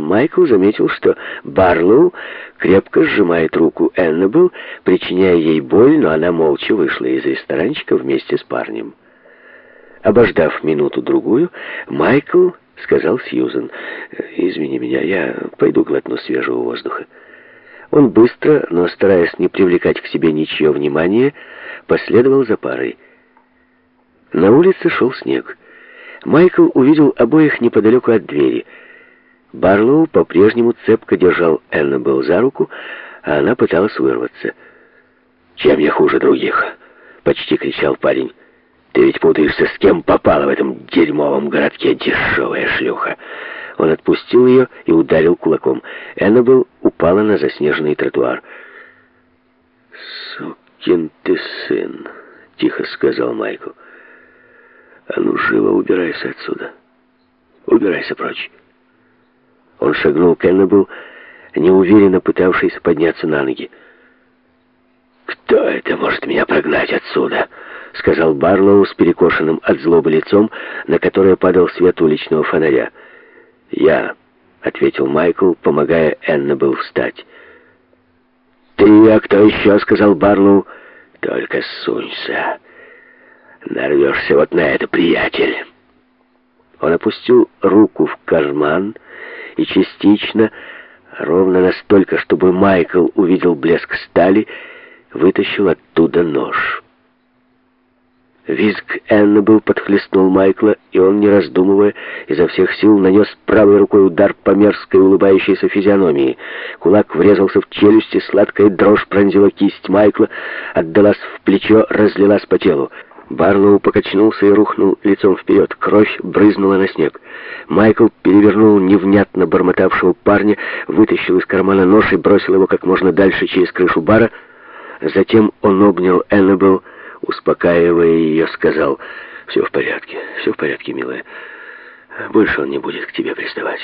Майкл заметил, что Барлоу крепко сжимает руку Эннабелл, причиняя ей боль, но она молча вышла из ресторанчика вместе с парнем. Обождав минуту-другую, Майкл сказал Сьюзен, «Извини меня, я пойду глотну свежего воздуха». Он быстро, но стараясь не привлекать к себе ничье внимание, последовал за парой. На улице шел снег. Майкл увидел обоих неподалеку от двери. Барлоу по-прежнему цепко держал Эннабелл за руку, а она пыталась вырваться. «Чем я хуже других?» — почти кричал парень. «Ты ведь путаешься, с кем попала в этом дерьмовом городке, дешевая шлюха!» Он отпустил ее и ударил кулаком. Эннабелл упала на заснеженный тротуар. «Сукин ты сын!» — тихо сказал Майкл. «А ну, живо убирайся отсюда! Убирайся прочь!» Он шагнул к Эннабелл, неуверенно пытавшись подняться на ноги. «Кто это может меня прогнать отсюда?» — сказал Барлоу с перекошенным от злобы лицом, на которое падал свет уличного фонаря. «Я», — ответил Майкл, помогая Эннабелл встать. «Ты, а кто еще?» — сказал Барлоу. «Только сунься. Нарвешься вот на это, приятель». Он опустил руку в карман и частично, ровно настолько, чтобы Майкл увидел блеск стали, вытащил оттуда нож. Визг Эннабелл подхлестнул Майкла, и он, не раздумывая, изо всех сил нанес правой рукой удар по мерзкой улыбающейся физиономии. Кулак врезался в челюсть, и сладкая дрожь пронзила кисть Майкла, отдалась в плечо, разлилась по телу. Барлоу покачнулся и рухнул лицом вперед. Кровь брызнула на снег. Майкл перевернул невнятно бормотавшего парня, вытащил из кармана нож и бросил его как можно дальше через крышу бара. Затем он обнял Эннабелл, успокаивая ее, сказал, «Все в порядке, все в порядке, милая. Больше он не будет к тебе приставать.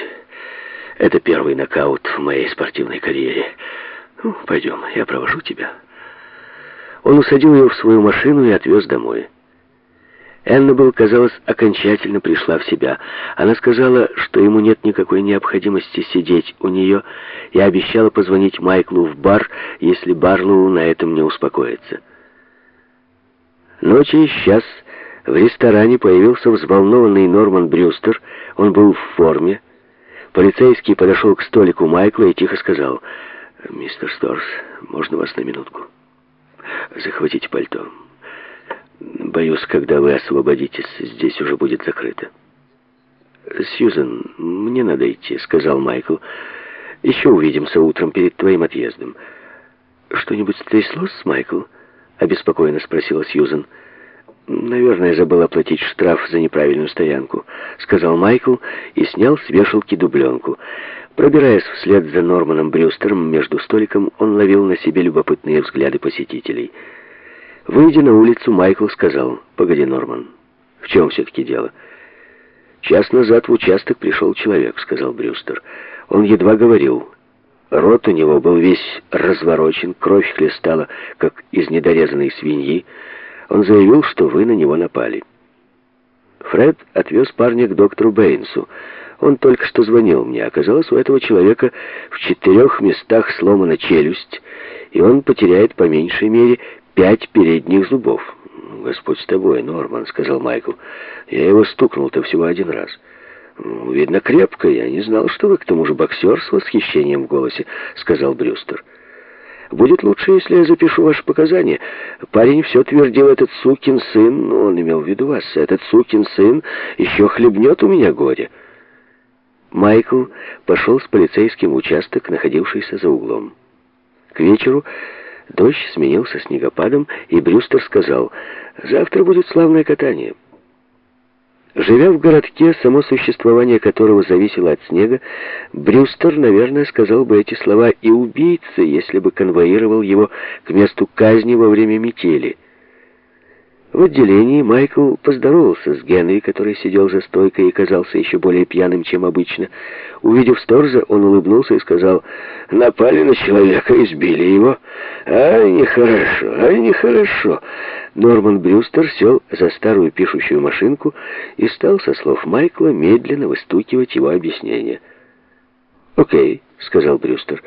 Это первый нокаут в моей спортивной карьере. Ну, пойдем, я провожу тебя». Он усадил ее в свою машину и отвез домой. Эннабелл, казалось, окончательно пришла в себя. Она сказала, что ему нет никакой необходимости сидеть у нее, и обещала позвонить Майклу в бар, если Барлоу на этом не успокоится. Но через час в ресторане появился взволнованный Норман Брюстер. Он был в форме. Полицейский подошел к столику Майкла и тихо сказал, «Мистер Сторс, можно вас на минутку? Захватите пальто». Боюсь, когда вы освободитесь, здесь уже будет закрыто. «Сьюзен, мне надо идти», — сказал Майкл. «Еще увидимся утром перед твоим отъездом». «Что-нибудь стряслось, Майкл?» — обеспокоенно спросила Сьюзен. «Наверное, забыл оплатить штраф за неправильную стоянку», — сказал Майкл и снял с вешалки дубленку. Пробираясь вслед за Норманом Брюстером между столиком, он ловил на себе любопытные взгляды посетителей — Выйдя на улицу, Майкл сказал, «Погоди, Норман, в чем все-таки дело?» «Час назад в участок пришел человек», — сказал Брюстер. Он едва говорил. Рот у него был весь разворочен, кровь хлестала, как из недорезанной свиньи. Он заявил, что вы на него напали. Фред отвез парня к доктору Бэйнсу. Он только что звонил мне. Оказалось, у этого человека в четырех местах сломана челюсть, и он потеряет по меньшей мере пять передних зубов. «Господь с тобой, Норман», — сказал Майкл. «Я его стукнул-то всего один раз». «Видно, крепко. Я не знал, что вы к тому же боксер с восхищением в голосе», — сказал Брюстер. «Будет лучше, если я запишу ваши показания. Парень все твердил, этот сукин сын, он имел в виду вас, этот сукин сын еще хлебнет у меня горе». Майкл пошел с полицейским участок, находившийся за углом. К вечеру Дождь сменился снегопадом, и Брюстер сказал, «Завтра будет славное катание». Живя в городке, само существование которого зависело от снега, Брюстер, наверное, сказал бы эти слова и убийце, если бы конвоировал его к месту казни во время метели. В отделении Майкл поздоровался с Генри, который сидел за стойкой и казался еще более пьяным, чем обычно. Увидев Сторза, он улыбнулся и сказал, «Напали на человека, избили его. Ай, нехорошо, ай, нехорошо». Норман Брюстер сел за старую пишущую машинку и стал, со слов Майкла, медленно выстукивать его объяснение. «Окей», — сказал Брюстер.